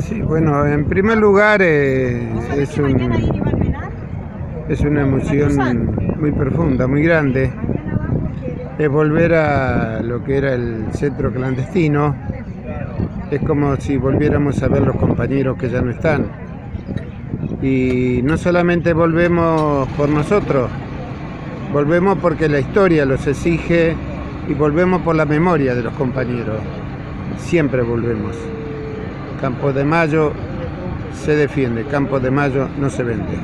Sí, bueno, en primer lugar eh, es, un, es una emoción muy profunda, muy grande. Es volver a lo que era el centro clandestino. Es como si volviéramos a ver los compañeros que ya no están. Y no solamente volvemos por nosotros, volvemos porque la historia los exige y volvemos por la memoria de los compañeros. Siempre volvemos. Campo de Mayo se defiende, Campo de Mayo no se vende.